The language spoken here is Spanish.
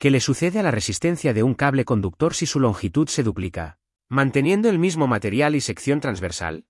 ¿Qué le sucede a la resistencia de un cable conductor si su longitud se duplica? Manteniendo el mismo material y sección transversal,